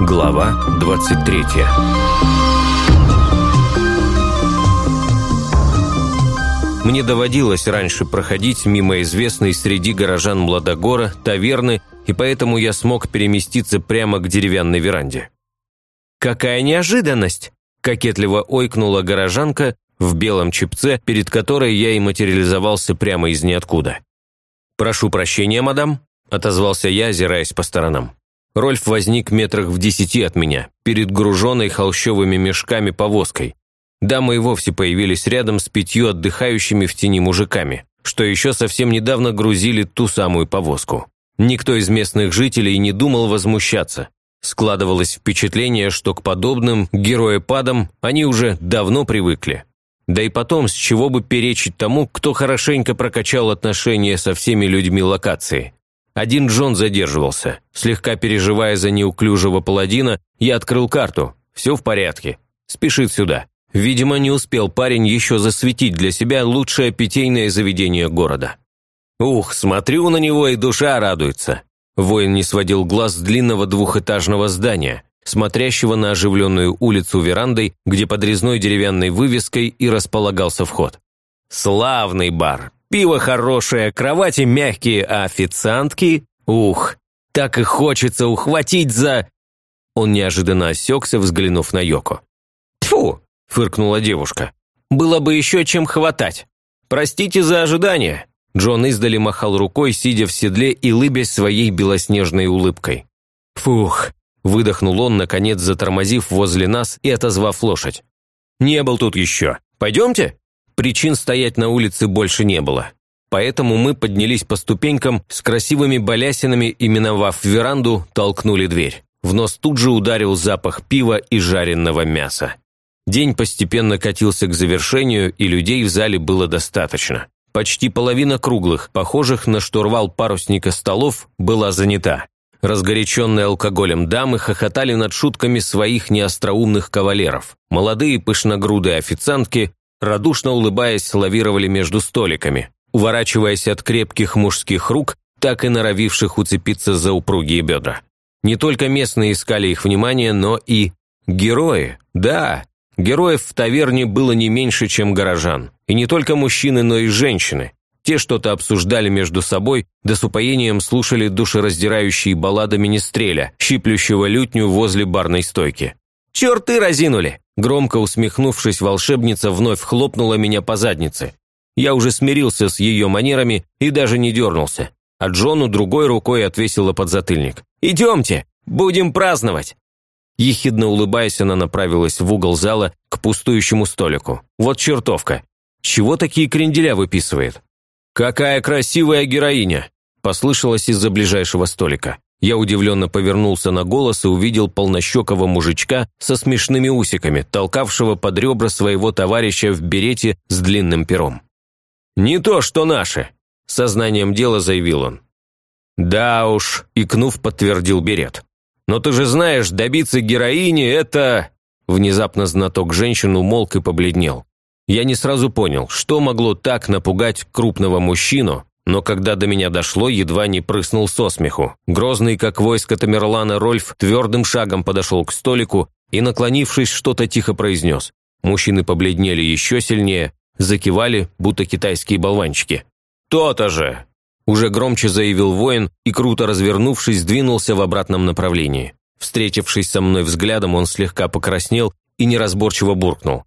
Глава 23 Мне доводилось раньше проходить мимо известной среди горожан Младогора таверны, и поэтому я смог переместиться прямо к деревянной веранде. «Какая неожиданность!» – кокетливо ойкнула горожанка в белом чепце, перед которой я и материализовался прямо из ниоткуда. «Прошу прощения, мадам», – отозвался я, озираясь по сторонам. Рольф возник метрах в десяти от меня, перед груженной холщовыми мешками повозкой. Дамы и вовсе появились рядом с пятью отдыхающими в тени мужиками, что еще совсем недавно грузили ту самую повозку. Никто из местных жителей не думал возмущаться. Складывалось впечатление, что к подобным героепадам они уже давно привыкли. Да и потом, с чего бы перечить тому, кто хорошенько прокачал отношения со всеми людьми локации. Один Джон задерживался. Слегка переживая за неуклюжего паладина, я открыл карту. Все в порядке. Спешит сюда. Видимо, не успел парень еще засветить для себя лучшее питейное заведение города. Ух, смотрю на него, и душа радуется. Воин не сводил глаз с длинного двухэтажного здания, смотрящего на оживленную улицу верандой, где под резной деревянной вывеской и располагался вход. Славный бар. Пиво хорошее, кровати мягкие, а официантки... Ух, так и хочется ухватить за... Он неожиданно осекся, взглянув на Йоко. Тфу, фыркнула девушка. «Было бы еще чем хватать. Простите за ожидание». Джон издали махал рукой, сидя в седле и лыбясь своей белоснежной улыбкой. «Фух», – выдохнул он, наконец затормозив возле нас и отозвав лошадь. «Не был тут еще. Пойдемте?» Причин стоять на улице больше не было. Поэтому мы поднялись по ступенькам с красивыми балясинами и, миновав веранду, толкнули дверь. В нос тут же ударил запах пива и жареного мяса. День постепенно катился к завершению, и людей в зале было достаточно. Почти половина круглых, похожих на штурвал парусника столов, была занята. Разгоряченные алкоголем дамы хохотали над шутками своих неостроумных кавалеров. Молодые пышногрудые официантки, радушно улыбаясь, лавировали между столиками, уворачиваясь от крепких мужских рук, так и норовивших уцепиться за упругие бедра. Не только местные искали их внимание, но и герои. Да, Героев в таверне было не меньше, чем горожан. И не только мужчины, но и женщины. Те что-то обсуждали между собой, да с упоением слушали душераздирающие баллады министреля, щиплющего лютню возле барной стойки. «Черты разинули!» Громко усмехнувшись, волшебница вновь хлопнула меня по заднице. Я уже смирился с ее манерами и даже не дернулся. А Джону другой рукой отвесила подзатыльник. «Идемте! Будем праздновать!» Ехидно улыбаясь, она направилась в угол зала к пустующему столику. Вот чертовка. Чего такие кренделя выписывает? «Какая красивая героиня!» – послышалось из-за ближайшего столика. Я удивленно повернулся на голос и увидел полнощекого мужичка со смешными усиками, толкавшего под ребра своего товарища в берете с длинным пером. «Не то, что наши!» – сознанием дела заявил он. «Да уж», – икнув, подтвердил берет. Но ты же знаешь, добиться героини – это...» Внезапно знаток женщин умолк и побледнел. Я не сразу понял, что могло так напугать крупного мужчину, но когда до меня дошло, едва не прыснул со смеху. Грозный, как войско Тамерлана, Рольф твердым шагом подошел к столику и, наклонившись, что-то тихо произнес. Мужчины побледнели еще сильнее, закивали, будто китайские болванчики. «То-то же! Уже громче заявил воин и, круто развернувшись, двинулся в обратном направлении. Встретившись со мной взглядом, он слегка покраснел и неразборчиво буркнул.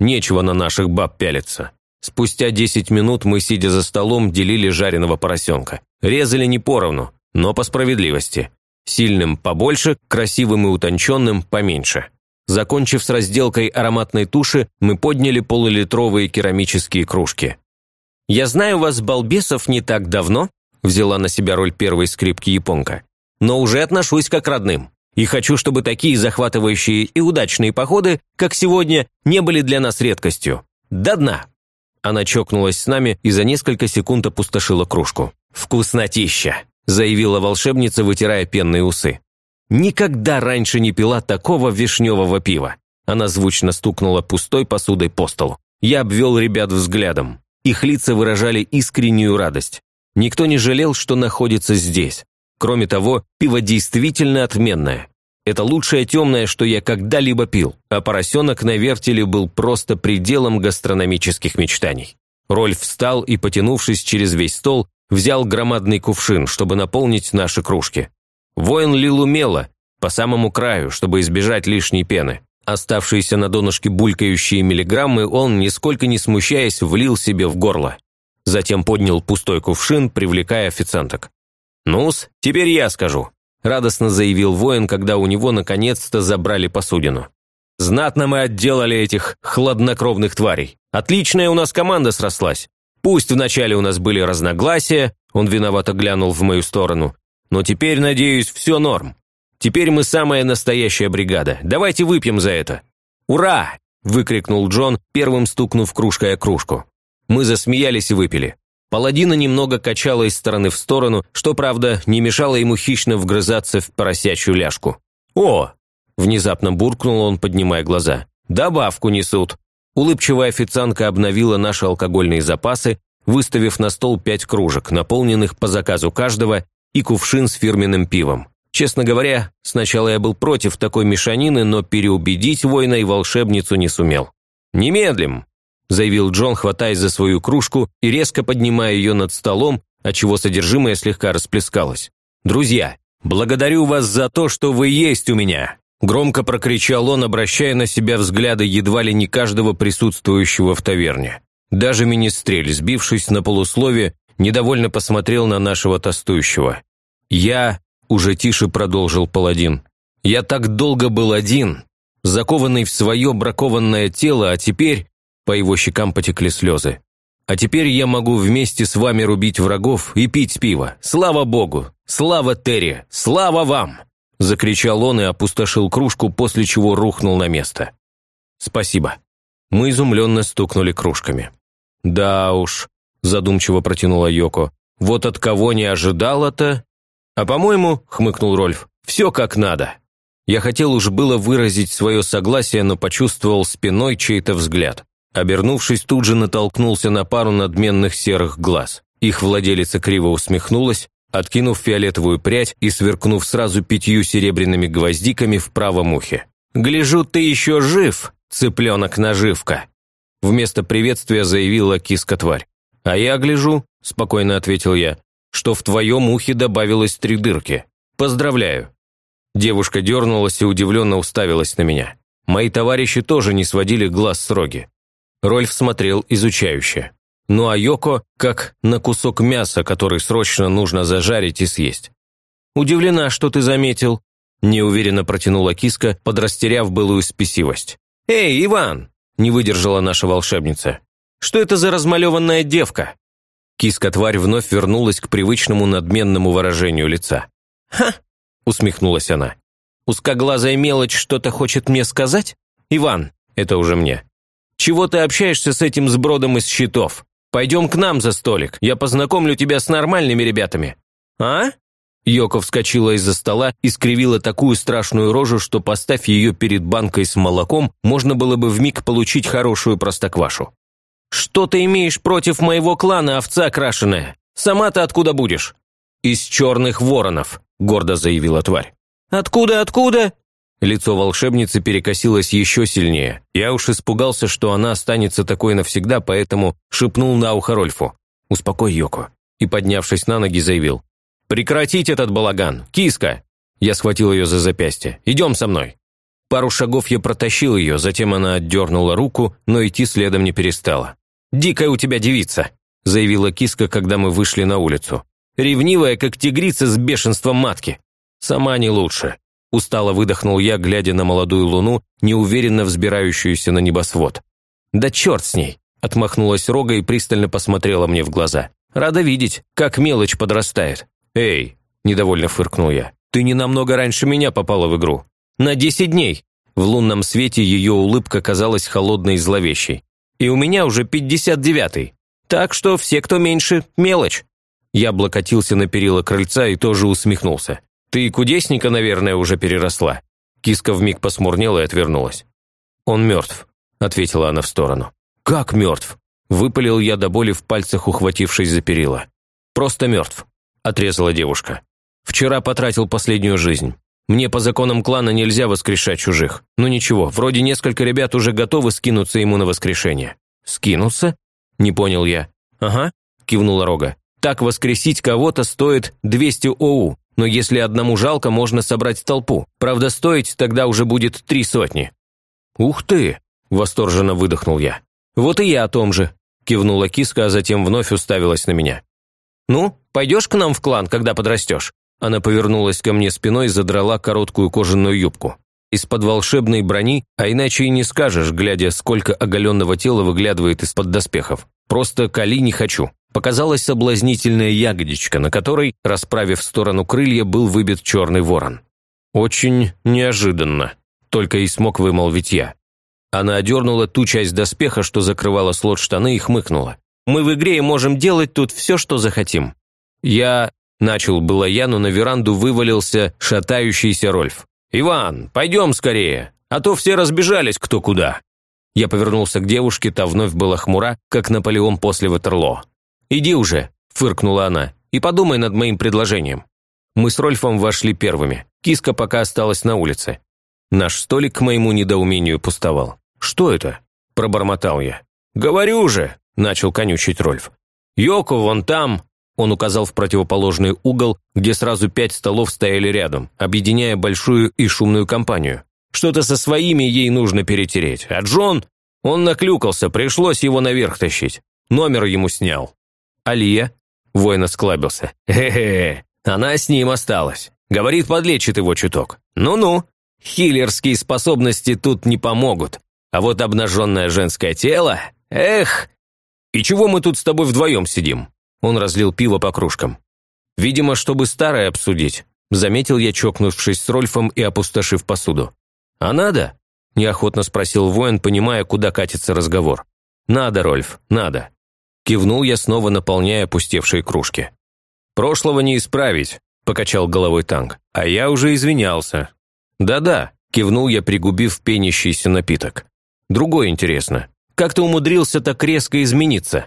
«Нечего на наших баб пялиться». Спустя десять минут мы, сидя за столом, делили жареного поросенка. Резали не поровну, но по справедливости. Сильным побольше, красивым и утонченным поменьше. Закончив с разделкой ароматной туши, мы подняли полулитровые керамические кружки. «Я знаю вас, балбесов, не так давно», взяла на себя роль первой скрипки японка, «но уже отношусь как родным. И хочу, чтобы такие захватывающие и удачные походы, как сегодня, не были для нас редкостью. До дна!» Она чокнулась с нами и за несколько секунд опустошила кружку. «Вкуснотища!» – заявила волшебница, вытирая пенные усы. «Никогда раньше не пила такого вишневого пива!» Она звучно стукнула пустой посудой по столу. Я обвел ребят взглядом. Их лица выражали искреннюю радость. Никто не жалел, что находится здесь. Кроме того, пиво действительно отменное. Это лучшее темное, что я когда-либо пил, а поросенок на вертеле был просто пределом гастрономических мечтаний. Рольф встал и, потянувшись через весь стол, взял громадный кувшин, чтобы наполнить наши кружки. Воин лил умело, по самому краю, чтобы избежать лишней пены. Оставшиеся на донышке булькающие миллиграммы он, нисколько не смущаясь, влил себе в горло. Затем поднял пустой кувшин, привлекая официанток. «Ну-с, теперь я скажу», – радостно заявил воин, когда у него наконец-то забрали посудину. «Знатно мы отделали этих хладнокровных тварей. Отличная у нас команда срослась. Пусть вначале у нас были разногласия, он виновато глянул в мою сторону, но теперь, надеюсь, все норм. Теперь мы самая настоящая бригада. Давайте выпьем за это». «Ура!» – выкрикнул Джон, первым стукнув кружкой о кружку. Мы засмеялись и выпили. Паладина немного качала из стороны в сторону, что, правда, не мешало ему хищно вгрызаться в поросячью ляжку. «О!» – внезапно буркнул он, поднимая глаза. «Добавку несут!» Улыбчивая официантка обновила наши алкогольные запасы, выставив на стол пять кружек, наполненных по заказу каждого, и кувшин с фирменным пивом. Честно говоря, сначала я был против такой мешанины, но переубедить воина и волшебницу не сумел. «Немедлим!» – заявил Джон, хватаясь за свою кружку и резко поднимая ее над столом, отчего содержимое слегка расплескалось. «Друзья, благодарю вас за то, что вы есть у меня!» Громко прокричал он, обращая на себя взгляды едва ли не каждого присутствующего в таверне. Даже министрель, сбившись на полуслове, недовольно посмотрел на нашего тостующего. «Я...» – уже тише продолжил паладин. «Я так долго был один, закованный в свое бракованное тело, а теперь...» По его щекам потекли слезы. «А теперь я могу вместе с вами рубить врагов и пить пиво. Слава Богу! Слава Терри! Слава вам!» Закричал он и опустошил кружку, после чего рухнул на место. «Спасибо». Мы изумленно стукнули кружками. «Да уж», – задумчиво протянула Йоко, – «вот от кого не ожидала-то?» «А по-моему», – хмыкнул Рольф, – «все как надо». Я хотел уж было выразить свое согласие, но почувствовал спиной чей-то взгляд. Обернувшись, тут же натолкнулся на пару надменных серых глаз. Их владелица криво усмехнулась, откинув фиолетовую прядь и сверкнув сразу пятью серебряными гвоздиками в правом ухе. «Гляжу, ты еще жив, цыпленок-наживка!» Вместо приветствия заявила киска-тварь. «А я гляжу», – спокойно ответил я, – «что в твоем ухе добавилось три дырки. Поздравляю». Девушка дернулась и удивленно уставилась на меня. Мои товарищи тоже не сводили глаз с роги. Рольф смотрел изучающе. Ну а Йоко как на кусок мяса, который срочно нужно зажарить и съесть. «Удивлена, что ты заметил», – неуверенно протянула киска, подрастеряв былую спесивость. «Эй, Иван!» – не выдержала наша волшебница. «Что это за размалеванная девка?» Киска-тварь вновь вернулась к привычному надменному выражению лица. «Ха!» – усмехнулась она. «Узкоглазая мелочь что-то хочет мне сказать? Иван, это уже мне. Чего ты общаешься с этим сбродом из щитов? Пойдем к нам за столик, я познакомлю тебя с нормальными ребятами». «А?» Йоко вскочила из-за стола и скривила такую страшную рожу, что, поставь ее перед банкой с молоком, можно было бы вмиг получить хорошую простоквашу. «Что ты имеешь против моего клана, овца крашеная? Сама ты откуда будешь?» «Из черных воронов», – гордо заявила тварь. «Откуда, откуда?» Лицо волшебницы перекосилось еще сильнее. Я уж испугался, что она останется такой навсегда, поэтому шепнул на ухо Рольфу. «Успокой Йоко». И, поднявшись на ноги, заявил. «Прекратить этот балаган! Киска!» Я схватил ее за запястье. «Идем со мной!» Пару шагов я протащил ее, затем она отдернула руку, но идти следом не перестала. «Дикая у тебя девица!» – заявила киска, когда мы вышли на улицу. «Ревнивая, как тигрица с бешенством матки. Сама не лучше. Устало выдохнул я, глядя на молодую луну, неуверенно взбирающуюся на небосвод. «Да черт с ней!» – отмахнулась Рога и пристально посмотрела мне в глаза. «Рада видеть, как мелочь подрастает». «Эй!» – недовольно фыркнул я. «Ты не намного раньше меня попала в игру. На десять дней!» В лунном свете ее улыбка казалась холодной и зловещей. «И у меня уже пятьдесят девятый. Так что все, кто меньше, мелочь». Я облокотился на перила крыльца и тоже усмехнулся. «Ты кудесника, наверное, уже переросла». Киска вмиг посмурнела и отвернулась. «Он мертв», – ответила она в сторону. «Как мертв?» Выпалил я до боли в пальцах, ухватившись за перила. «Просто мертв», – отрезала девушка. «Вчера потратил последнюю жизнь. Мне по законам клана нельзя воскрешать чужих. Ну ничего, вроде несколько ребят уже готовы скинуться ему на воскрешение». «Скинуться?» – не понял я. «Ага», – кивнула Рога. «Так воскресить кого-то стоит 200 ОУ, но если одному жалко, можно собрать толпу. Правда, стоить тогда уже будет три сотни». «Ух ты!» – восторженно выдохнул я. «Вот и я о том же», – кивнула киска, а затем вновь уставилась на меня. «Ну, пойдешь к нам в клан, когда подрастешь?» Она повернулась ко мне спиной и задрала короткую кожаную юбку. Из-под волшебной брони, а иначе и не скажешь, глядя, сколько оголенного тела выглядывает из-под доспехов. Просто кали не хочу. Показалась соблазнительная ягодичка, на которой, расправив сторону крылья, был выбит черный ворон. «Очень неожиданно», – только и смог вымолвить я. Она одернула ту часть доспеха, что закрывала слот штаны, и хмыкнула. «Мы в игре можем делать тут все, что захотим». Я... Начал было я, но на веранду вывалился шатающийся Рольф. «Иван, пойдем скорее, а то все разбежались кто куда». Я повернулся к девушке, та вновь была хмура, как Наполеон после Ватерлоо. «Иди уже», – фыркнула она, – «и подумай над моим предложением». Мы с Рольфом вошли первыми. Киска пока осталась на улице. Наш столик к моему недоумению пустовал. «Что это?» – пробормотал я. «Говорю же!» – начал конючить Рольф. «Йоко вон там!» Он указал в противоположный угол, где сразу пять столов стояли рядом, объединяя большую и шумную компанию. Что-то со своими ей нужно перетереть. А Джон, он наклюкался, пришлось его наверх тащить. Номер ему снял. Алия, воин осклабился. Хе-хе, она с ним осталась. Говорит, подлечит его чуток. Ну-ну, хиллерские способности тут не помогут. А вот обнаженное женское тело... Эх! И чего мы тут с тобой вдвоем сидим?» Он разлил пиво по кружкам. «Видимо, чтобы старое обсудить», – заметил я, чокнувшись с Рольфом и опустошив посуду. «А надо?» – неохотно спросил воин, понимая, куда катится разговор. «Надо, Рольф, надо». Кивнул я, снова наполняя опустевшие кружки. «Прошлого не исправить», – покачал головой танк. «А я уже извинялся». «Да-да», – кивнул я, пригубив пенящийся напиток. Другое интересно. Как ты умудрился так резко измениться?»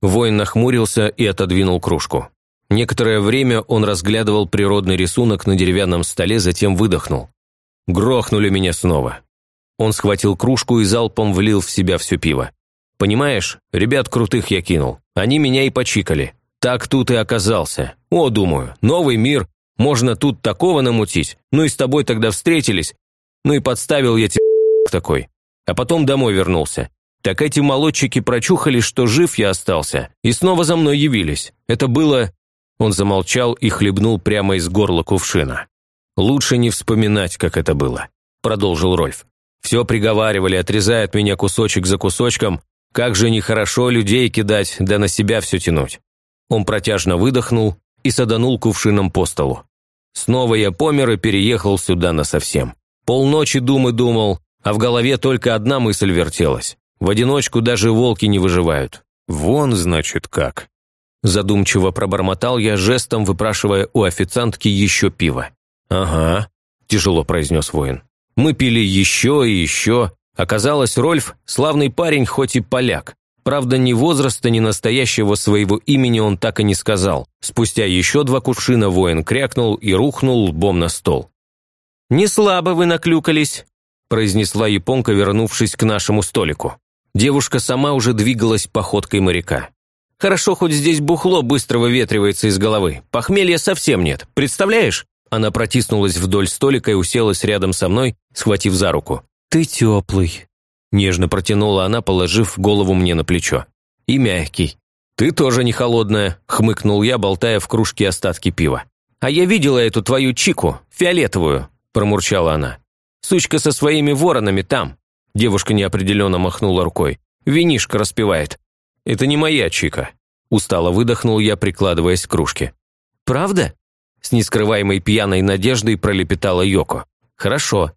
Воин нахмурился и отодвинул кружку. Некоторое время он разглядывал природный рисунок на деревянном столе, затем выдохнул. «Грохнули меня снова». Он схватил кружку и залпом влил в себя все пиво. «Понимаешь, ребят крутых я кинул. Они меня и почикали. Так тут и оказался. О, думаю, новый мир. Можно тут такого намутить. Ну и с тобой тогда встретились. Ну и подставил я тебе такой а потом домой вернулся. Так эти молодчики прочухали, что жив я остался, и снова за мной явились. Это было...» Он замолчал и хлебнул прямо из горла кувшина. «Лучше не вспоминать, как это было», – продолжил Рольф. «Все приговаривали, отрезая от меня кусочек за кусочком, как же нехорошо людей кидать, да на себя все тянуть». Он протяжно выдохнул и саданул кувшином по столу. Снова я помер и переехал сюда насовсем. Полночи думы думал, а в голове только одна мысль вертелась. В одиночку даже волки не выживают. Вон, значит, как. Задумчиво пробормотал я, жестом выпрашивая у официантки еще пиво. «Ага», – тяжело произнес воин. «Мы пили еще и еще. Оказалось, Рольф – славный парень, хоть и поляк. Правда, ни возраста, ни настоящего своего имени он так и не сказал. Спустя еще два кувшина воин крякнул и рухнул лбом на стол. «Не слабо вы наклюкались», произнесла японка, вернувшись к нашему столику. Девушка сама уже двигалась походкой моряка. «Хорошо, хоть здесь бухло быстро выветривается из головы. Похмелья совсем нет. Представляешь?» Она протиснулась вдоль столика и уселась рядом со мной, схватив за руку. «Ты теплый», – нежно протянула она, положив голову мне на плечо. «И мягкий». «Ты тоже не холодная», – хмыкнул я, болтая в кружке остатки пива. «А я видела эту твою чику, фиолетовую», – промурчала она. Сучка со своими воронами там». Девушка неопределенно махнула рукой. «Винишко распевает». «Это не моя чика». Устало выдохнул я, прикладываясь к кружке. «Правда?» С нескрываемой пьяной надеждой пролепетала Йоко. «Хорошо».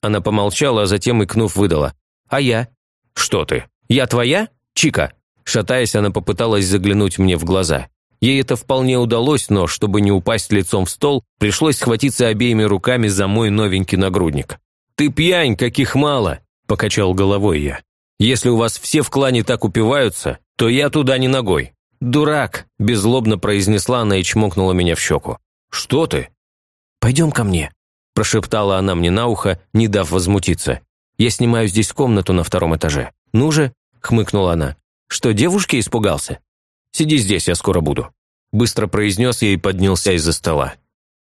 Она помолчала, а затем, икнув, выдала. «А я?» «Что ты? Я твоя? Чика?» Шатаясь, она попыталась заглянуть мне в глаза. Ей это вполне удалось, но, чтобы не упасть лицом в стол, пришлось схватиться обеими руками за мой новенький нагрудник. «Ты пьянь, каких мало!» – покачал головой я. Если у вас все в клане так упиваются, то я туда не ногой». «Дурак!» – беззлобно произнесла она и чмокнула меня в щеку. «Что ты?» «Пойдем ко мне», – прошептала она мне на ухо, не дав возмутиться. «Я снимаю здесь комнату на втором этаже. Ну же», – хмыкнула она. «Что, девушки испугался?» «Сиди здесь, я скоро буду», – быстро произнес я и поднялся из-за стола.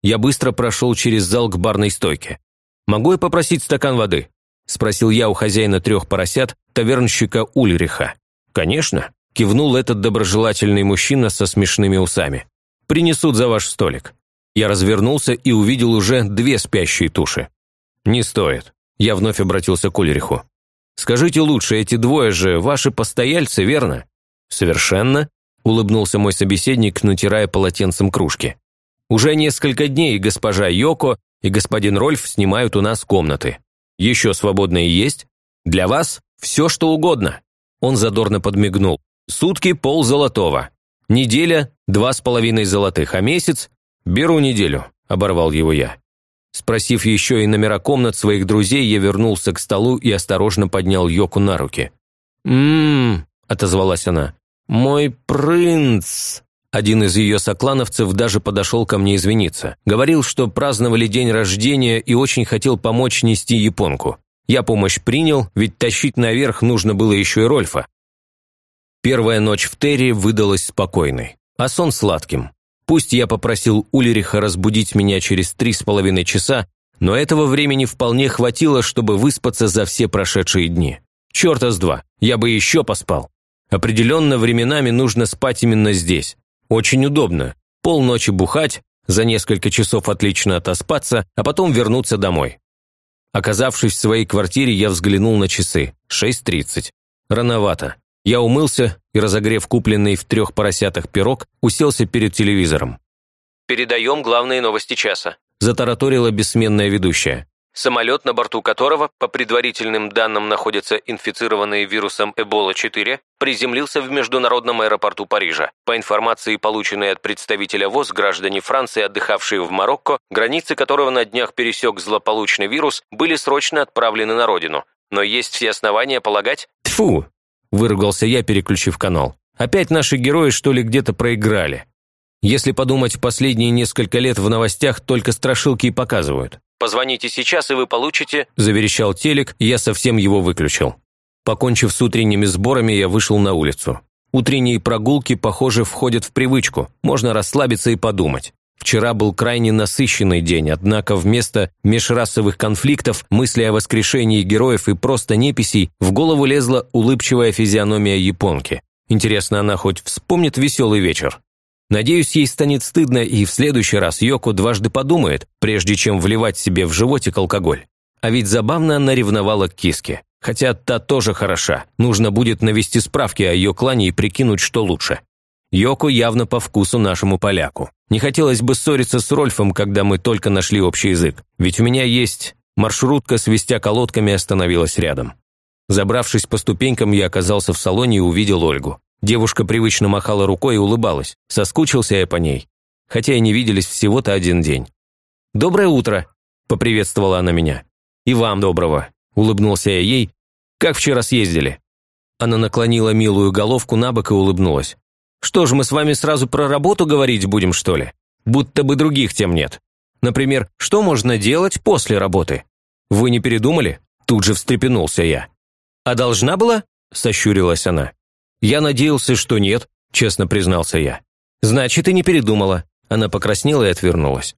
Я быстро прошел через зал к барной стойке. «Могу я попросить стакан воды?» – спросил я у хозяина трех поросят, тавернщика Ульриха. «Конечно», – кивнул этот доброжелательный мужчина со смешными усами. «Принесут за ваш столик». Я развернулся и увидел уже две спящие туши. «Не стоит», – я вновь обратился к Ульриху. «Скажите лучше, эти двое же ваши постояльцы, верно?» «Совершенно», – улыбнулся мой собеседник, натирая полотенцем кружки. «Уже несколько дней госпожа Йоко и господин Рольф снимают у нас комнаты. Еще свободные есть? Для вас все, что угодно». Он задорно подмигнул. «Сутки пол золотого. Неделя – два с половиной золотых, а месяц – беру неделю», – оборвал его я. Спросив еще и номера комнат своих друзей, я вернулся к столу и осторожно поднял Йоку на руки. «М-м-м», отозвалась она. «Мой принц!» Один из ее соклановцев даже подошел ко мне извиниться. Говорил, что праздновали день рождения и очень хотел помочь нести японку. Я помощь принял, ведь тащить наверх нужно было еще и Рольфа. Первая ночь в Терри выдалась спокойной, а сон сладким. Пусть я попросил Улериха разбудить меня через три с половиной часа, но этого времени вполне хватило, чтобы выспаться за все прошедшие дни. Черта с два, я бы еще поспал. Определенно временами нужно спать именно здесь. Очень удобно. Полночи бухать, за несколько часов отлично отоспаться, а потом вернуться домой. Оказавшись в своей квартире, я взглянул на часы. 6.30. Рановато. Я умылся и, разогрев купленный в трех поросятах пирог, уселся перед телевизором. «Передаем главные новости часа», – затараторила бессменная ведущая. Самолет, на борту которого, по предварительным данным, находятся инфицированные вирусом Эбола-4, приземлился в международном аэропорту Парижа. По информации, полученной от представителя ВОЗ, граждане Франции, отдыхавшие в Марокко, границы которого на днях пересек злополучный вирус, были срочно отправлены на родину. Но есть все основания полагать... Тфу! Выругался я, переключив канал. «Опять наши герои, что ли, где-то проиграли?» Если подумать, последние несколько лет в новостях только страшилки и показывают. «Позвоните сейчас, и вы получите...» – заверещал телек, я совсем его выключил. Покончив с утренними сборами, я вышел на улицу. Утренние прогулки, похоже, входят в привычку, можно расслабиться и подумать. Вчера был крайне насыщенный день, однако вместо межрасовых конфликтов, мысли о воскрешении героев и просто неписей, в голову лезла улыбчивая физиономия японки. Интересно, она хоть вспомнит веселый вечер? Надеюсь, ей станет стыдно, и в следующий раз Йоко дважды подумает, прежде чем вливать себе в животик алкоголь. А ведь забавно она ревновала к киске. Хотя та тоже хороша. Нужно будет навести справки о ее клане и прикинуть, что лучше. Йоко явно по вкусу нашему поляку. Не хотелось бы ссориться с Рольфом, когда мы только нашли общий язык. Ведь у меня есть... Маршрутка, свистя колодками, остановилась рядом. Забравшись по ступенькам, я оказался в салоне и увидел Ольгу. Девушка привычно махала рукой и улыбалась. Соскучился я по ней. Хотя и не виделись всего-то один день. «Доброе утро!» – поприветствовала она меня. «И вам доброго!» – улыбнулся я ей. «Как вчера съездили?» Она наклонила милую головку на бок и улыбнулась. «Что ж, мы с вами сразу про работу говорить будем, что ли? Будто бы других тем нет. Например, что можно делать после работы? Вы не передумали?» Тут же встрепенулся я. «А должна была?» – сощурилась она. «Я надеялся, что нет», – честно признался я. «Значит, и не передумала». Она покраснела и отвернулась.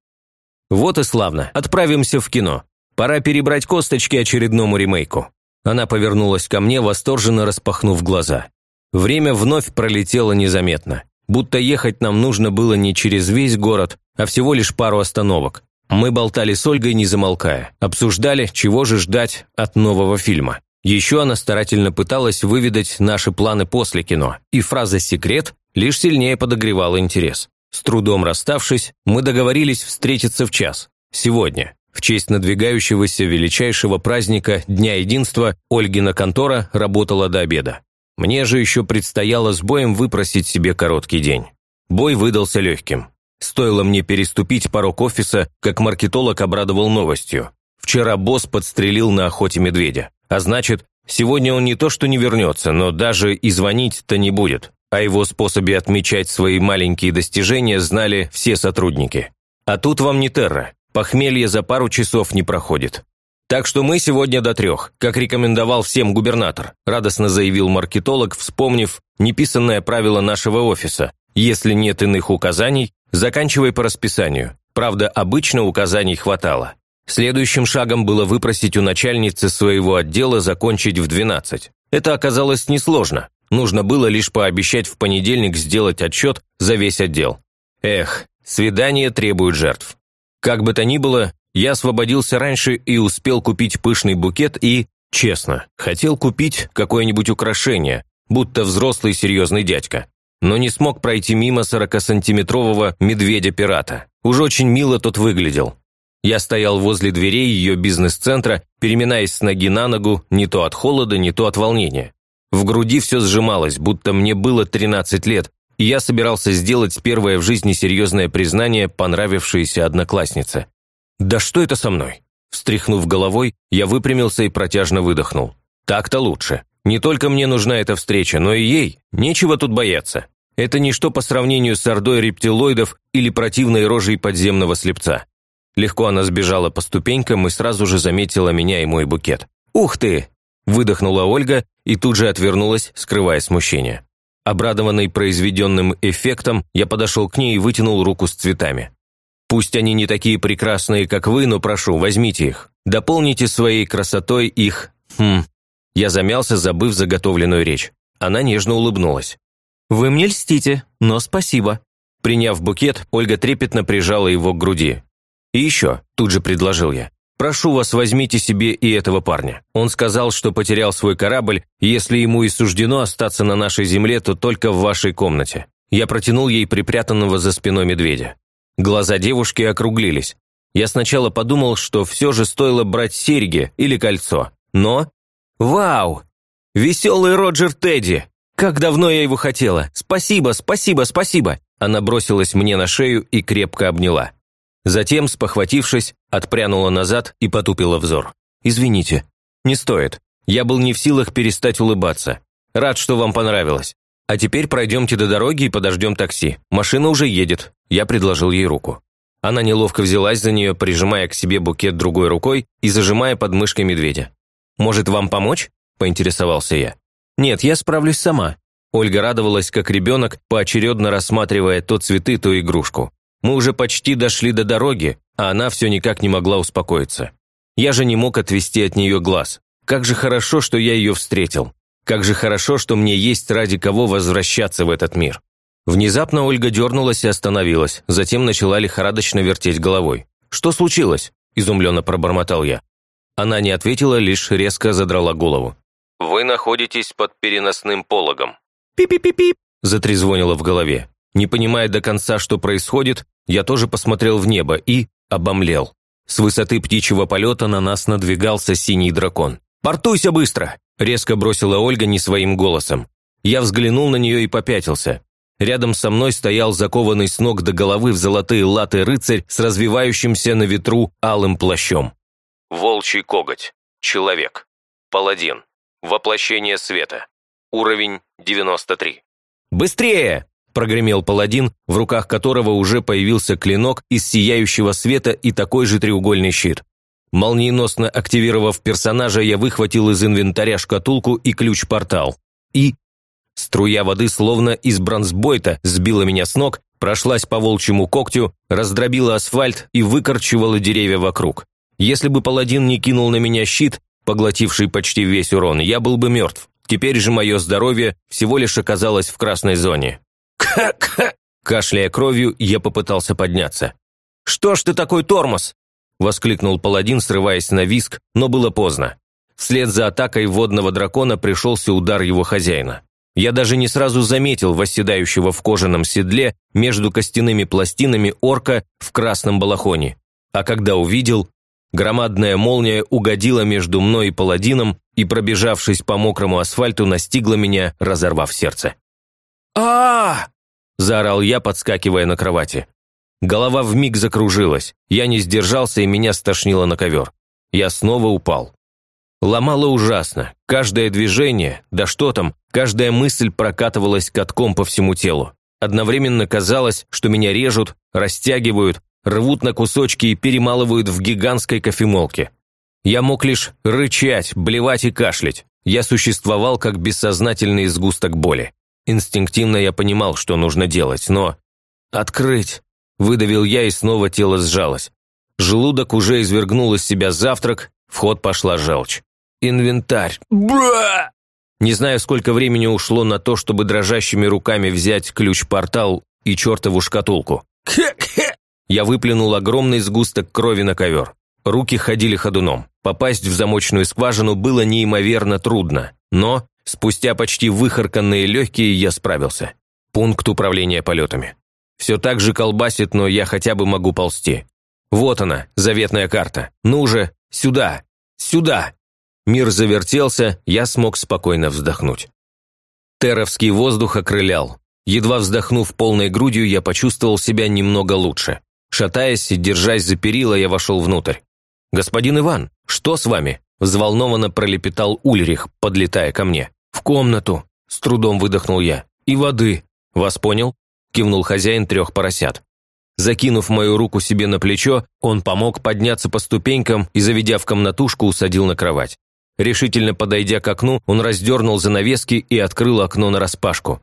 «Вот и славно. Отправимся в кино. Пора перебрать косточки очередному ремейку». Она повернулась ко мне, восторженно распахнув глаза. Время вновь пролетело незаметно. Будто ехать нам нужно было не через весь город, а всего лишь пару остановок. Мы болтали с Ольгой, не замолкая. Обсуждали, чего же ждать от нового фильма. Еще она старательно пыталась выведать наши планы после кино, и фраза «секрет» лишь сильнее подогревала интерес. С трудом расставшись, мы договорились встретиться в час. Сегодня. В честь надвигающегося величайшего праздника Дня Единства Ольгина контора работала до обеда. Мне же еще предстояло с боем выпросить себе короткий день. Бой выдался легким. Стоило мне переступить порог офиса, как маркетолог обрадовал новостью. Вчера босс подстрелил на охоте медведя. А значит, Сегодня он не то что не вернется, но даже и звонить-то не будет. О его способе отмечать свои маленькие достижения знали все сотрудники. А тут вам не терра. Похмелье за пару часов не проходит. «Так что мы сегодня до трех, как рекомендовал всем губернатор», радостно заявил маркетолог, вспомнив неписанное правило нашего офиса. «Если нет иных указаний, заканчивай по расписанию». Правда, обычно указаний хватало. Следующим шагом было выпросить у начальницы своего отдела закончить в 12. Это оказалось несложно. Нужно было лишь пообещать в понедельник сделать отчет за весь отдел. Эх, свидание требует жертв. Как бы то ни было, я освободился раньше и успел купить пышный букет и, честно, хотел купить какое-нибудь украшение, будто взрослый серьезный дядька. Но не смог пройти мимо 40-сантиметрового медведя-пирата. Уж очень мило тот выглядел. Я стоял возле дверей ее бизнес-центра, переминаясь с ноги на ногу, не то от холода, не то от волнения. В груди все сжималось, будто мне было 13 лет, и я собирался сделать первое в жизни серьезное признание понравившейся однокласснице. «Да что это со мной?» Встряхнув головой, я выпрямился и протяжно выдохнул. «Так-то лучше. Не только мне нужна эта встреча, но и ей. Нечего тут бояться. Это ничто по сравнению с ордой рептилоидов или противной рожей подземного слепца. Легко она сбежала по ступенькам и сразу же заметила меня и мой букет. «Ух ты!» – выдохнула Ольга и тут же отвернулась, скрывая смущение. Обрадованный произведенным эффектом, я подошел к ней и вытянул руку с цветами. «Пусть они не такие прекрасные, как вы, но прошу, возьмите их. Дополните своей красотой их... Хм...» Я замялся, забыв заготовленную речь. Она нежно улыбнулась. «Вы мне льстите, но спасибо». Приняв букет, Ольга трепетно прижала его к груди. «И еще», – тут же предложил я, – «прошу вас, возьмите себе и этого парня. Он сказал, что потерял свой корабль, и если ему и суждено остаться на нашей земле, то только в вашей комнате». Я протянул ей припрятанного за спиной медведя. Глаза девушки округлились. Я сначала подумал, что все же стоило брать серьги или кольцо. Но... Вау! Веселый Роджер Тедди! Как давно я его хотела! Спасибо, спасибо, спасибо! Она бросилась мне на шею и крепко обняла. Затем, спохватившись, отпрянула назад и потупила взор. «Извините. Не стоит. Я был не в силах перестать улыбаться. Рад, что вам понравилось. А теперь пройдемте до дороги и подождем такси. Машина уже едет». Я предложил ей руку. Она неловко взялась за нее, прижимая к себе букет другой рукой и зажимая под мышкой медведя. «Может, вам помочь?» – поинтересовался я. «Нет, я справлюсь сама». Ольга радовалась, как ребенок, поочередно рассматривая то цветы, то игрушку. Мы уже почти дошли до дороги, а она все никак не могла успокоиться. Я же не мог отвести от нее глаз. Как же хорошо, что я ее встретил. Как же хорошо, что мне есть ради кого возвращаться в этот мир. Внезапно Ольга дернулась и остановилась, затем начала лихорадочно вертеть головой. «Что случилось?» – изумленно пробормотал я. Она не ответила, лишь резко задрала голову. «Вы находитесь под переносным пологом». «Пип-пип-пип!» – затрезвонило в голове. Не понимая до конца, что происходит, я тоже посмотрел в небо и обомлел. С высоты птичьего полета на нас надвигался синий дракон. «Портуйся быстро!» – резко бросила Ольга не своим голосом. Я взглянул на нее и попятился. Рядом со мной стоял закованный с ног до головы в золотые латы рыцарь с развивающимся на ветру алым плащом. Волчий коготь. Человек. Паладин. Воплощение света. Уровень 93. «Быстрее!» прогремел паладин, в руках которого уже появился клинок из сияющего света и такой же треугольный щит. Молниеносно активировав персонажа, я выхватил из инвентаря шкатулку и ключ-портал. И... Струя воды, словно из бронзбойта, сбила меня с ног, прошлась по волчьему когтю, раздробила асфальт и выкорчевала деревья вокруг. Если бы паладин не кинул на меня щит, поглотивший почти весь урон, я был бы мертв. Теперь же мое здоровье всего лишь оказалось в красной зоне. Кашляя кровью, я попытался подняться. «Что ж ты такой тормоз?» – воскликнул паладин, срываясь на виск, но было поздно. Вслед за атакой водного дракона пришелся удар его хозяина. Я даже не сразу заметил восседающего в кожаном седле между костяными пластинами орка в красном балахоне. А когда увидел, громадная молния угодила между мной и паладином и, пробежавшись по мокрому асфальту, настигла меня, разорвав сердце. а, -а, -а – заорал я, подскакивая на кровати. Голова вмиг закружилась. Я не сдержался, и меня стошнило на ковер. Я снова упал. Ломало ужасно. Каждое движение, да что там, каждая мысль прокатывалась катком по всему телу. Одновременно казалось, что меня режут, растягивают, рвут на кусочки и перемалывают в гигантской кофемолке. Я мог лишь рычать, блевать и кашлять. Я существовал как бессознательный сгусток боли. Инстинктивно я понимал, что нужно делать, но... «Открыть!» – выдавил я, и снова тело сжалось. Желудок уже извергнул из себя завтрак, в ход пошла желчь. Инвентарь. Бра! Не знаю, сколько времени ушло на то, чтобы дрожащими руками взять ключ-портал и чертову шкатулку. Я выплюнул огромный сгусток крови на ковер. Руки ходили ходуном. Попасть в замочную скважину было неимоверно трудно. Но спустя почти выхарканные легкие я справился. Пункт управления полетами. Все так же колбасит, но я хотя бы могу ползти. Вот она, заветная карта. Ну же, сюда, сюда. Мир завертелся, я смог спокойно вздохнуть. Теровский воздух окрылял. Едва вздохнув полной грудью, я почувствовал себя немного лучше. Шатаясь и держась за перила, я вошел внутрь. «Господин Иван, что с вами?» – взволнованно пролепетал Ульрих, подлетая ко мне. «В комнату!» – с трудом выдохнул я. «И воды!» «Вас понял?» – кивнул хозяин трех поросят. Закинув мою руку себе на плечо, он помог подняться по ступенькам и, заведя в комнатушку, усадил на кровать. Решительно подойдя к окну, он раздернул занавески и открыл окно нараспашку.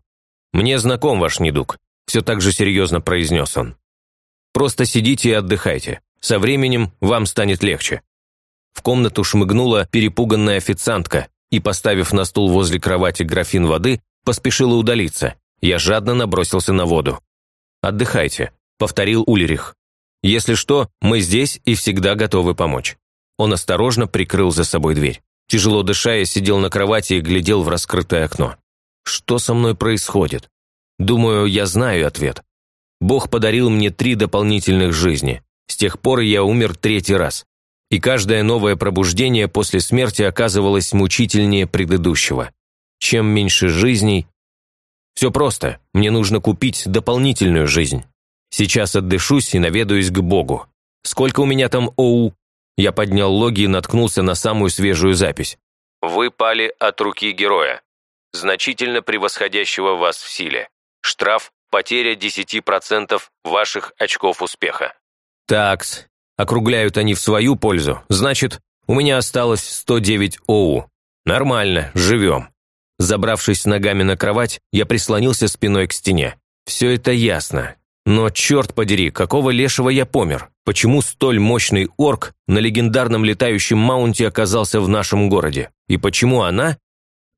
«Мне знаком ваш недуг», – все так же серьезно произнес он. «Просто сидите и отдыхайте. Со временем вам станет легче». В комнату шмыгнула перепуганная официантка и, поставив на стул возле кровати графин воды, поспешила удалиться. Я жадно набросился на воду. «Отдыхайте», – повторил Ульрих. «Если что, мы здесь и всегда готовы помочь». Он осторожно прикрыл за собой дверь. Тяжело дыша, я сидел на кровати и глядел в раскрытое окно. Что со мной происходит? Думаю, я знаю ответ. Бог подарил мне три дополнительных жизни. С тех пор я умер третий раз. И каждое новое пробуждение после смерти оказывалось мучительнее предыдущего. Чем меньше жизней... Все просто. Мне нужно купить дополнительную жизнь. Сейчас отдышусь и наведаюсь к Богу. Сколько у меня там ОУ? Я поднял логи и наткнулся на самую свежую запись. «Вы пали от руки героя, значительно превосходящего вас в силе. Штраф – потеря 10% ваших очков успеха». «Такс», округляют они в свою пользу, значит, у меня осталось 109 ОУ. Нормально, живем. Забравшись ногами на кровать, я прислонился спиной к стене. Все это ясно. Но, черт подери, какого лешего я помер? Почему столь мощный орк на легендарном летающем маунте оказался в нашем городе? И почему она?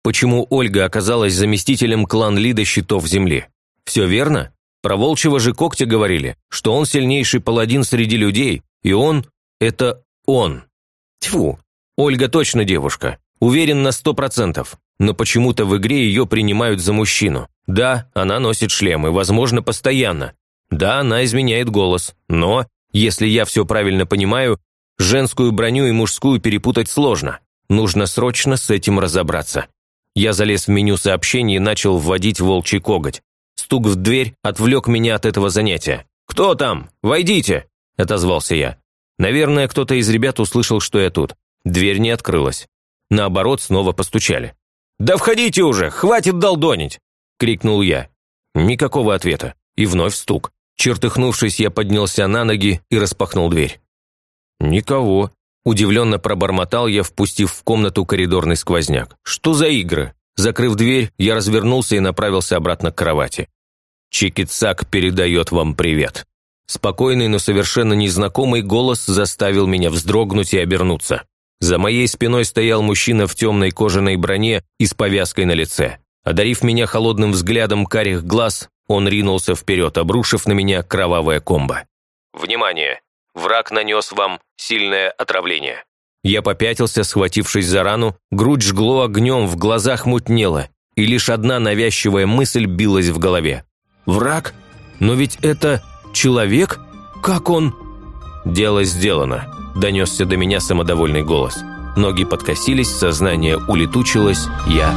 Почему Ольга оказалась заместителем клан-лида щитов земли? Все верно? Про волчьего же когтя говорили, что он сильнейший паладин среди людей, и он – это он. Тьфу, Ольга точно девушка, уверен на сто процентов, но почему-то в игре ее принимают за мужчину. Да, она носит шлемы, возможно, постоянно, да, она изменяет голос, но, если я все правильно понимаю, женскую броню и мужскую перепутать сложно. Нужно срочно с этим разобраться. Я залез в меню сообщений и начал вводить волчий коготь. Стук в дверь отвлек меня от этого занятия. «Кто там? Войдите!» – отозвался я. Наверное, кто-то из ребят услышал, что я тут. Дверь не открылась. Наоборот, снова постучали. «Да входите уже! Хватит долдонить!» – крикнул я. Никакого ответа. И вновь стук. Чертыхнувшись, я поднялся на ноги и распахнул дверь. «Никого», – удивленно пробормотал я, впустив в комнату коридорный сквозняк. «Что за игры?» Закрыв дверь, я развернулся и направился обратно к кровати. «Чикицак передает вам привет». Спокойный, но совершенно незнакомый голос заставил меня вздрогнуть и обернуться. За моей спиной стоял мужчина в темной кожаной броне и с повязкой на лице. Одарив меня холодным взглядом карих глаз, он ринулся вперед, обрушив на меня кровавое комбо. «Внимание! Враг нанес вам сильное отравление». Я попятился, схватившись за рану, грудь жгло огнем, в глазах мутнело, и лишь одна навязчивая мысль билась в голове. «Враг? Но ведь это человек? Как он?» «Дело сделано», – донесся до меня самодовольный голос. Ноги подкосились, сознание улетучилось, я